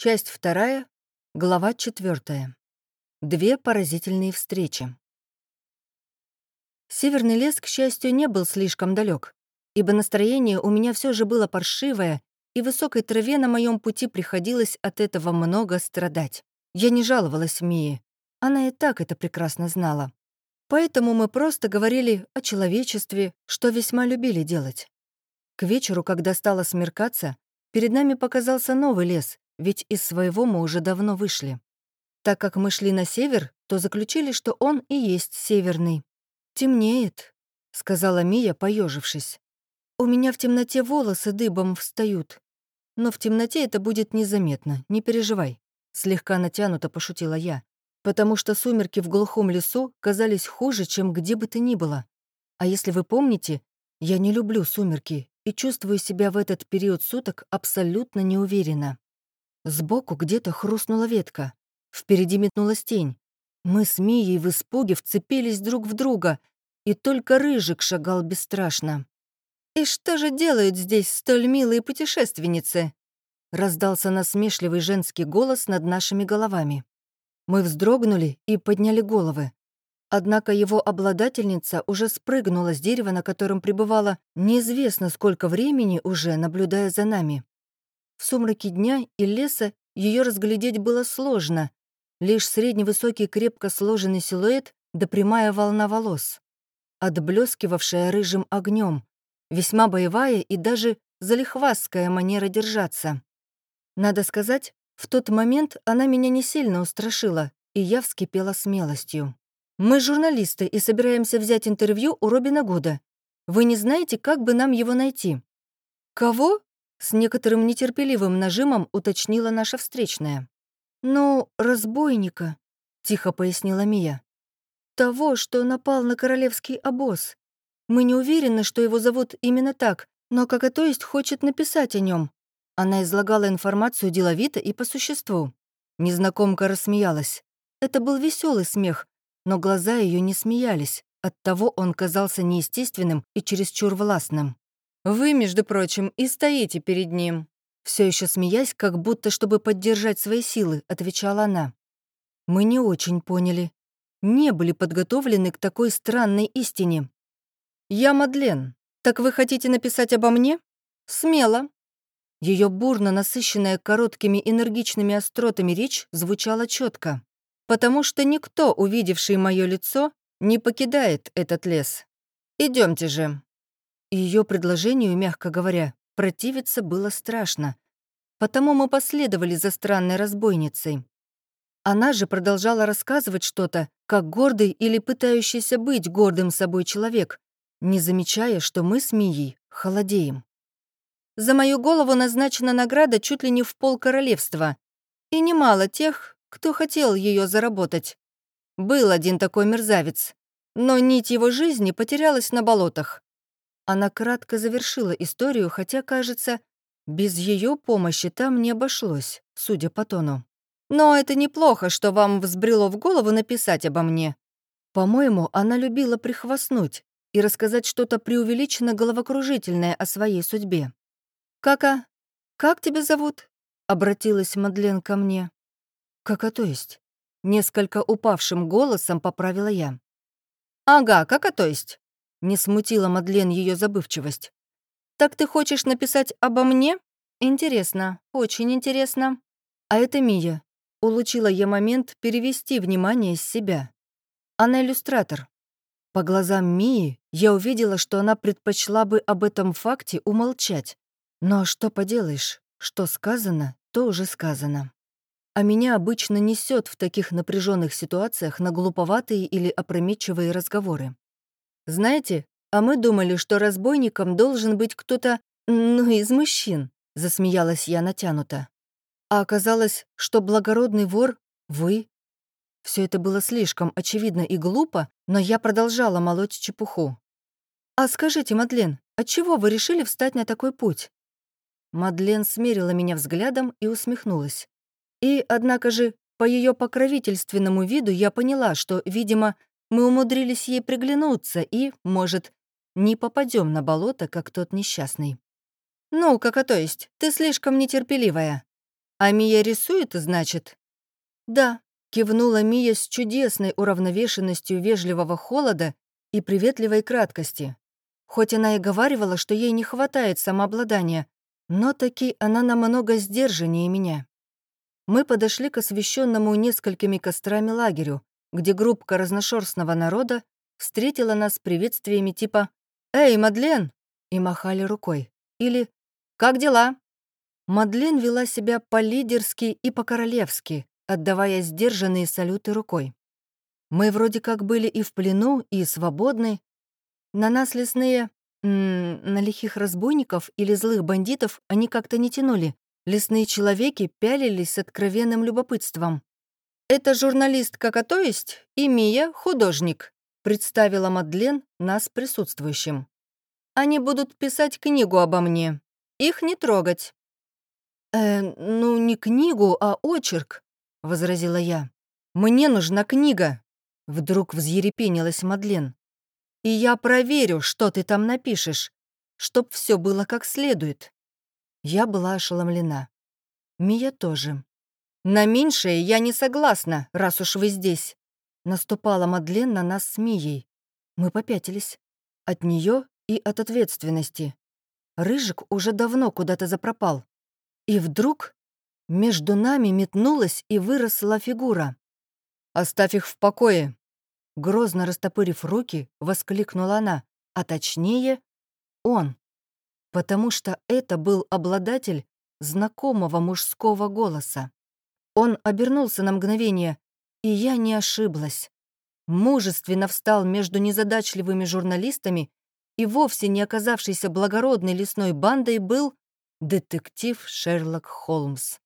Часть вторая, глава четвертая. Две поразительные встречи. Северный лес, к счастью, не был слишком далек, ибо настроение у меня все же было паршивое, и высокой траве на моем пути приходилось от этого много страдать. Я не жаловалась Мии. Она и так это прекрасно знала. Поэтому мы просто говорили о человечестве, что весьма любили делать. К вечеру, когда стало смеркаться, перед нами показался новый лес, ведь из своего мы уже давно вышли. Так как мы шли на север, то заключили, что он и есть северный. «Темнеет», — сказала Мия, поежившись. «У меня в темноте волосы дыбом встают. Но в темноте это будет незаметно, не переживай», — слегка натянуто пошутила я, потому что сумерки в глухом лесу казались хуже, чем где бы то ни было. А если вы помните, я не люблю сумерки и чувствую себя в этот период суток абсолютно неуверенно. Сбоку где-то хрустнула ветка. Впереди метнулась тень. Мы с Мией в испуге вцепились друг в друга, и только Рыжик шагал бесстрашно. «И что же делают здесь столь милые путешественницы?» Раздался насмешливый женский голос над нашими головами. Мы вздрогнули и подняли головы. Однако его обладательница уже спрыгнула с дерева, на котором пребывала неизвестно сколько времени уже, наблюдая за нами. В сумраке дня и леса ее разглядеть было сложно. Лишь средневысокий крепко сложенный силуэт да прямая волна волос, отблескивавшая рыжим огнем, весьма боевая и даже залихвастская манера держаться. Надо сказать, в тот момент она меня не сильно устрашила, и я вскипела смелостью. «Мы журналисты и собираемся взять интервью у Робина Гуда. Вы не знаете, как бы нам его найти?» «Кого?» С некоторым нетерпеливым нажимом уточнила наша встречная. «Ну, разбойника», — тихо пояснила Мия. «Того, что напал на королевский обоз. Мы не уверены, что его зовут именно так, но как то есть хочет написать о нем. Она излагала информацию деловито и по существу. Незнакомка рассмеялась. Это был веселый смех, но глаза ее не смеялись. Оттого он казался неестественным и чересчур властным. Вы, между прочим, и стоите перед ним. Все еще смеясь, как будто чтобы поддержать свои силы, отвечала она. Мы не очень поняли. Не были подготовлены к такой странной истине. Я Мадлен. Так вы хотите написать обо мне? Смело. Ее бурно насыщенная короткими энергичными остротами речь звучала четко, потому что никто, увидевший мое лицо, не покидает этот лес. Идемте же. Ее предложению, мягко говоря, противиться было страшно. Потому мы последовали за странной разбойницей. Она же продолжала рассказывать что-то, как гордый или пытающийся быть гордым собой человек, не замечая, что мы с Мией холодеем. За мою голову назначена награда чуть ли не в пол королевства, и немало тех, кто хотел ее заработать. Был один такой мерзавец, но нить его жизни потерялась на болотах. Она кратко завершила историю, хотя, кажется, без ее помощи там не обошлось, судя по тону. «Но это неплохо, что вам взбрело в голову написать обо мне». По-моему, она любила прихвастнуть и рассказать что-то преувеличенно головокружительное о своей судьбе. «Кака, как тебя зовут?» — обратилась Мадлен ко мне. «Кака то есть?» — несколько упавшим голосом поправила я. «Ага, кака то есть?» Не смутила Мадлен ее забывчивость. «Так ты хочешь написать обо мне? Интересно, очень интересно. А это Мия. Улучила я момент перевести внимание с себя. Она иллюстратор. По глазам Мии я увидела, что она предпочла бы об этом факте умолчать. Но что поделаешь, что сказано, то уже сказано. А меня обычно несет в таких напряженных ситуациях на глуповатые или опрометчивые разговоры. «Знаете, а мы думали, что разбойником должен быть кто-то, ну, из мужчин», — засмеялась я натянуто. А оказалось, что благородный вор — вы. Все это было слишком очевидно и глупо, но я продолжала молоть чепуху. «А скажите, Мадлен, отчего вы решили встать на такой путь?» Мадлен смерила меня взглядом и усмехнулась. И, однако же, по ее покровительственному виду я поняла, что, видимо, мы умудрились ей приглянуться и, может, не попадем на болото, как тот несчастный. «Ну, как а то есть, ты слишком нетерпеливая». «А Мия рисует, значит?» «Да», — кивнула Мия с чудесной уравновешенностью вежливого холода и приветливой краткости. Хоть она и говаривала, что ей не хватает самообладания, но таки она намного сдержаннее меня. Мы подошли к освещенному несколькими кострами лагерю, где группка разношерстного народа встретила нас с приветствиями типа «Эй, Мадлен!» и махали рукой. Или «Как дела?» Мадлен вела себя по-лидерски и по-королевски, отдавая сдержанные салюты рукой. Мы вроде как были и в плену, и свободны. На нас лесные, на лихих разбойников или злых бандитов они как-то не тянули. Лесные человеки пялились с откровенным любопытством. «Это журналистка, то есть, и Мия — художник», представила Мадлен нас присутствующим. «Они будут писать книгу обо мне. Их не трогать». «Э, ну, не книгу, а очерк», — возразила я. «Мне нужна книга», — вдруг взъерепенилась Мадлен. «И я проверю, что ты там напишешь, чтоб все было как следует». Я была ошеломлена. Мия тоже. «На меньшее я не согласна, раз уж вы здесь», — наступала Мадлен на нас с Мией. Мы попятились. От нее и от ответственности. Рыжик уже давно куда-то запропал. И вдруг между нами метнулась и выросла фигура. «Оставь их в покое!» Грозно растопырив руки, воскликнула она, а точнее, он. Потому что это был обладатель знакомого мужского голоса. Он обернулся на мгновение, и я не ошиблась. Мужественно встал между незадачливыми журналистами и вовсе не оказавшейся благородной лесной бандой был детектив Шерлок Холмс.